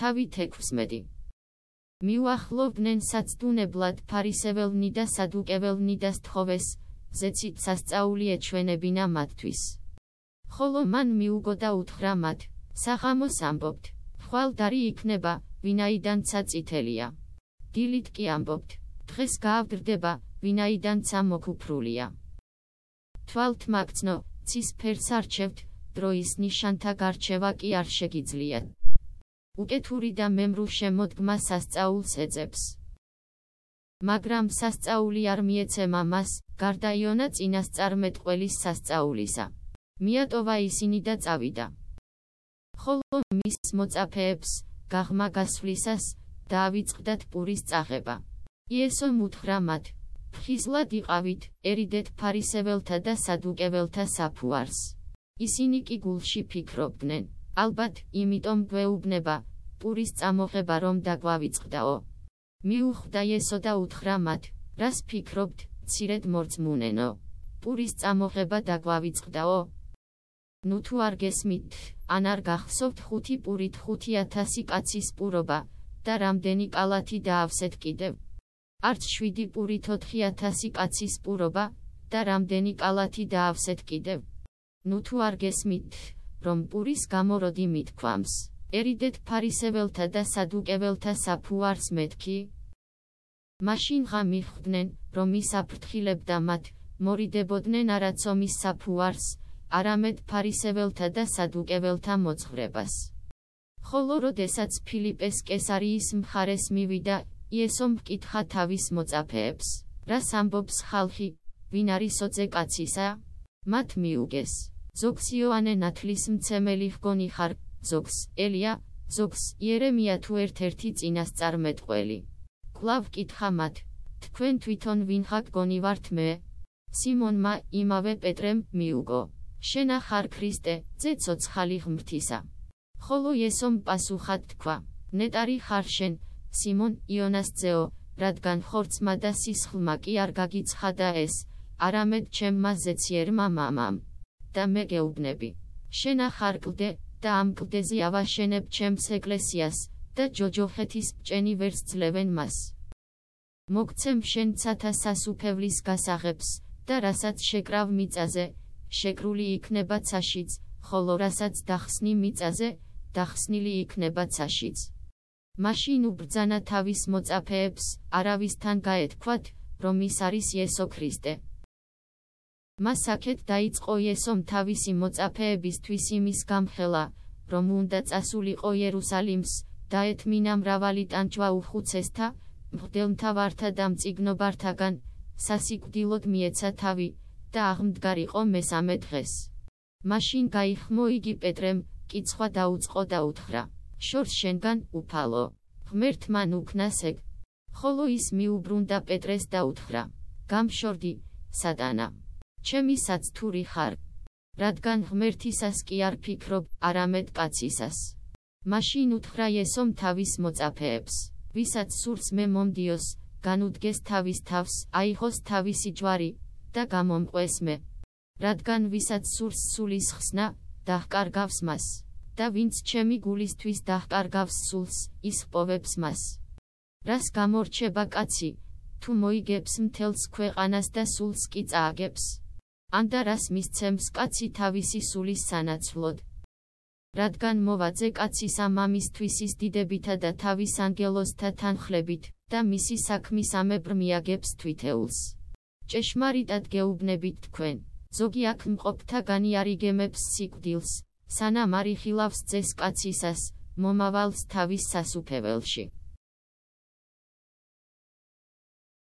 თავი თექვსმეტი. მიუახლოვდნენ საცდუნებლად ფარისეველნი და სადუკეველნი და სთხოვეს, ზეცით სასწაული ეჩვენებინა მათთვის. ხოლო მან მიუგო და უთხრა მათ, საღამოს ამბობთ, ხვალდარი იქნება, ვინაიდან წითელია. დილით კი ამბობთ, დღეს გაავდრდება, ვინაიდან მოკუფრულია. თვალთ მაგცნო, ცის ფერს არჩევთ, დროის ნიშანთა გარჩევა კი არ შეგიძლიათ. უკეთური და მემრუ შემოდგმა სასწაულს ეძებს. მაგრამ სასწაული არ მიეცემა მას, გარდა იონა წინასწარმეტყველის სასწაულისა. მიატოვა ისინი და წავიდა. ხოლო მის მოწაფეებს, გაღმა გასვლისას, დაავიწყდათ პურის წაღება. იესო მუთხრა მათ, ხიზლად იყავით, ერიდეთ ფარისეველთა და სადუკეველთა საფუარს. ისინი კი გულში ფიქრობდნენ, ალბათ, იმიტომ გვეუბნება, პურის წამოღება რომ დაგვავიწყდაო. მიუხვდა ესო და უთხრა მათ, რას ფიქრობთ, ცირედ მორწმუნენო. პურის წამოღება დაგვავიწყდაო. ნუ თუ არ გესმით, ან არ გახსოვთ ხუთი პურით 5000 კაცის პურობა და რამდენი კალათი დაავსეთ კიდევ. არც 7 პურით 4000 კაცის პურობა და რამდენი კალათი დაავსეთ კიდევ. ნუ თუ არ გესმით, რომ პურის გამოროდი მithქვამს. ერიდეთ ფარისეველთა და სადუკეველთა საფუარს მეთქი? მაშინ ღამიხვდნენ, რომ ის აფრთხილებდა მათ, მორიდებოდნენ არაცომის საფუარს, არამედ ფარისეველთა და სადუკეველთა მოძღვრებას. ხოლო როდესაც ფილიპეს კესარიის მხარეს მივიდა, იესომ მკითხა თავის მოწაფეებს, რას ამბობს ხალხი, ვინ არის ოძე კაცისა? მათ მიუგეს, ზოგს იოანე ნათლისმცემელი ჰგონი ხარ, ზოგს ელია, ზოგს იერემია თუ ერთ-ერთი წინასწარმეტყველი. კლავ კითხა მათ, თქვენ თვითონ ვინ ხარ გონივართ მე? სიმონმა იმავე პეტრემ მიუგო. შენა ხარ ქრისტე, ძე ცოცხალი ღმრთისა. ხოლო ესომ პასუხად თქვა, ნეტარი ხარ შენ, სიმონ იონას ძეო, რადგან ხორცმა და სისხლმა კი არ გაგიცხადა ეს, არამედ ჩემმა ზეციერმა მამამ. და მე გეუბნები. შენა ხარ კლდე, და ამ კლდეზე ავაშენებ ჩემს ეკლესიას და ჯოჯოხეთის ბჭენი ვერც ძლევენ მას. მოგცემ შენ ცათა სასუფევლის გასაღებს და რასაც შეკრავ მიწაზე, შეკრული იქნება ცაშიც, ხოლო რასაც დახსნი მიწაზე, დახსნილი იქნება ცაშიც. მაშინ უბრძანა თავის მოწაფეებს, არავისთან გაეთქვათ, რომ ის არის იესო ქრისტე. მას აქეთ დაიწყო ესომ თავისი მოწაფეებისთვის იმის გამხელა, რომ უნდა წასულიყო იერუსალიმს, დაეთმინა მრავალი ტანჯვა უხუცესთა, მღვდელმთავართა და მწიგნობართაგან, სასიკვდილოდ მიეცა თავი და აღმდგარიყო მესამე დღეს. მაშინ გაიხმო იგი პეტრემ, კიცხვა დაუწყო და უთხრა: "შორს შენგან, უფალო, ღმერთმა უკნას ეგ." ხოლო ის მიუბრუნდა პეტრეს და უთხრა: "გამშორდი, სატანა!" ჩემი საცთური ხარ. რადგან ღმერთისას კი არ ფიქრობ, არამედ კაცისას. მაშინ უთხრა ესომ თავის მოწაფეებს, ვისაც სურს მე მომდიოს, განუდგეს თავის თავს, აიღოს თავისი ჯვარი და გამომყვეს მე. რადგან ვისაც სურს სულის ხსნა, დაჰკარგავს მას. და ვინც ჩემი გულისთვის დაჰკარგავს სულს, ის ყოფებს მას. რას გამორჩება კაცი, თუ მოიგებს მთელს ქვეყანას და სულს კი წააგებს? ანდარას მისცემს კაცი თავისი სულის სანაცვლოდ. რადგან მოვაძე კაცის ამამისთვის ის დიდებითა და თავის ანგელოზთა თანხლებით და მისი საქმის ამებრ მიაგებს თვითეულს. ჭეშმარიტად გეუბნებით თქვენ, ზოგი აქ მყოფთაგანი არიგემებს სიკვდილს, სანამ არიხილავს ძეს კაცისას, მომავალს თავის სასუფეველში.